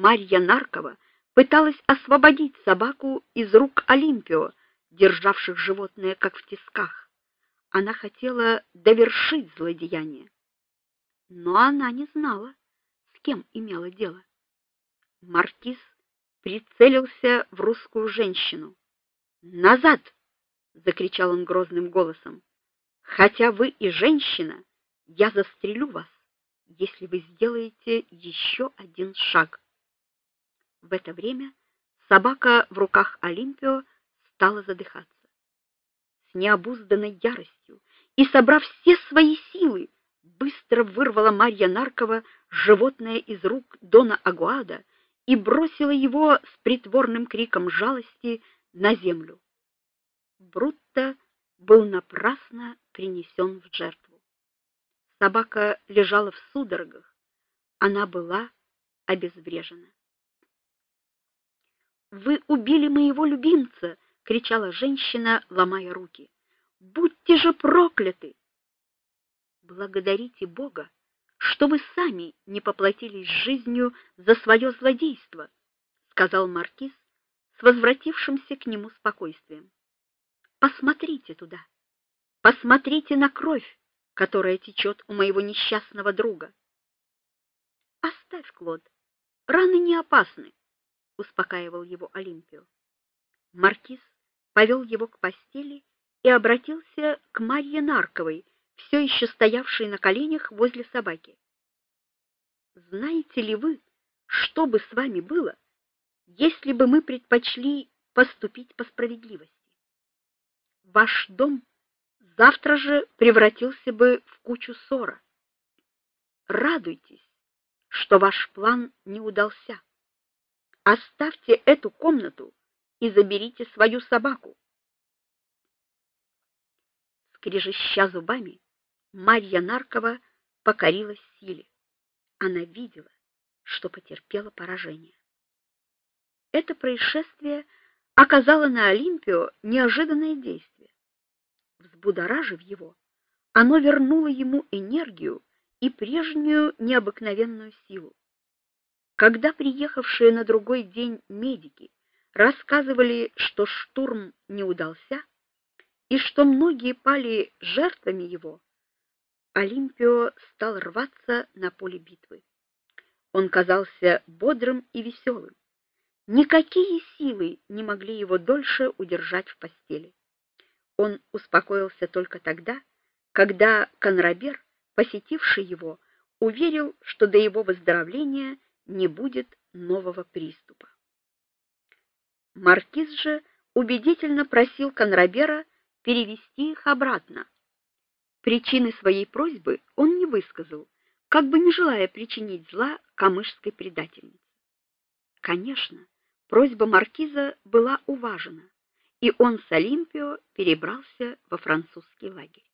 Марья Наркова пыталась освободить собаку из рук Олимпио, державших животное как в тисках. Она хотела довершить злодеяние. Но она не знала, с кем имела дело. Маркиз прицелился в русскую женщину. "Назад!" закричал он грозным голосом. "Хотя вы и женщина, я застрелю вас, если вы сделаете еще один шаг". В это время собака в руках Олимпио стала задыхаться. С необузданной яростью и собрав все свои силы, быстро вырвала Марья Наркова животное из рук дона Агуада и бросила его с притворным криком жалости на землю. Брутто был напрасно принесен в жертву. Собака лежала в судорогах, она была обезврежена. Вы убили моего любимца, кричала женщина, ломая руки. Будьте же прокляты. Благодарите Бога, что вы сами не поплатились жизнью за свое злодейство, сказал маркиз с возвратившимся к нему спокойствием. Посмотрите туда. Посмотрите на кровь, которая течет у моего несчастного друга. Оставь, Клод. Раны не опасны успокаивал его Олимпио. Маркиз повел его к постели и обратился к Марье Нарковой, все еще стоявшей на коленях возле собаки. Знаете ли вы, что бы с вами было, если бы мы предпочли поступить по справедливости? Ваш дом завтра же превратился бы в кучу ссора. Радуйтесь, что ваш план не удался. Оставьте эту комнату и заберите свою собаку. Скрежеща зубами, Марья Наркова покорилась силе. Она видела, что потерпела поражение. Это происшествие оказало на Олимпио неожиданное действие. Взбудоражив его, оно вернуло ему энергию и прежнюю необыкновенную силу. Когда приехавшие на другой день медики рассказывали, что штурм не удался и что многие пали жертвами его, Олимпио стал рваться на поле битвы. Он казался бодрым и веселым. Никакие силы не могли его дольше удержать в постели. Он успокоился только тогда, когда Конрабер, посетивший его, уверил, что до его выздоровления не будет нового приступа. Маркиз же убедительно просил Конрабера перевести их обратно. Причины своей просьбы он не высказал, как бы не желая причинить зла камышской предательнице. Конечно, просьба маркиза была уважена, и он с Олимпио перебрался во французский лагерь.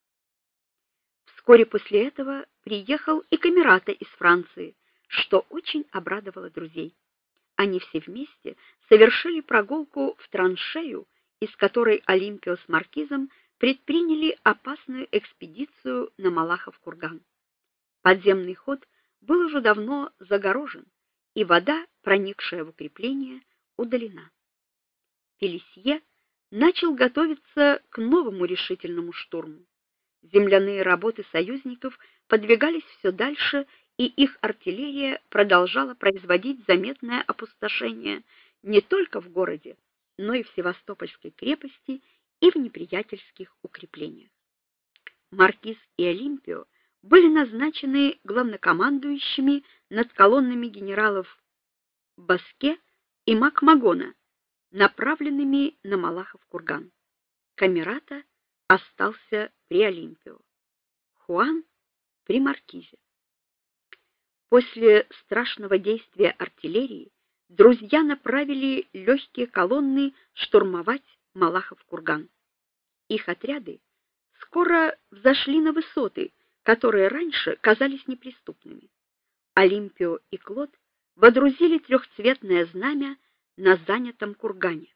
Вскоре после этого приехал и камерата из Франции что очень обрадовало друзей. Они все вместе совершили прогулку в траншею, из которой Олимпио с маркизом предприняли опасную экспедицию на Малахов курган. Подземный ход был уже давно загорожен, и вода, проникшая в укрепление, удалена. Фелисье начал готовиться к новому решительному штурму. Земляные работы союзников подвигались все дальше и их артиллерия продолжала производить заметное опустошение не только в городе, но и в Севастопольской крепости и в неприятельских укреплениях. Маркиз и Олимпио были назначены главнокомандующими над колоннами генералов Баске и Макмагона, направленными на Малахов курган. Камерата остался при Олимпио. Хуан при маркизе. После страшного действия артиллерии друзья направили легкие колонны штурмовать Малахов курган. Их отряды скоро взошли на высоты, которые раньше казались неприступными. Олимпио и Клод водрузили трехцветное знамя на занятом кургане.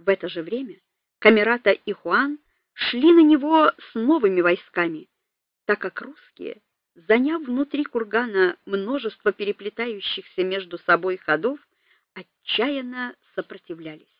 В это же время Камерата и Хуан шли на него с новыми войсками, так как русские заняв внутри кургана множество переплетающихся между собой ходов, отчаянно сопротивлялись.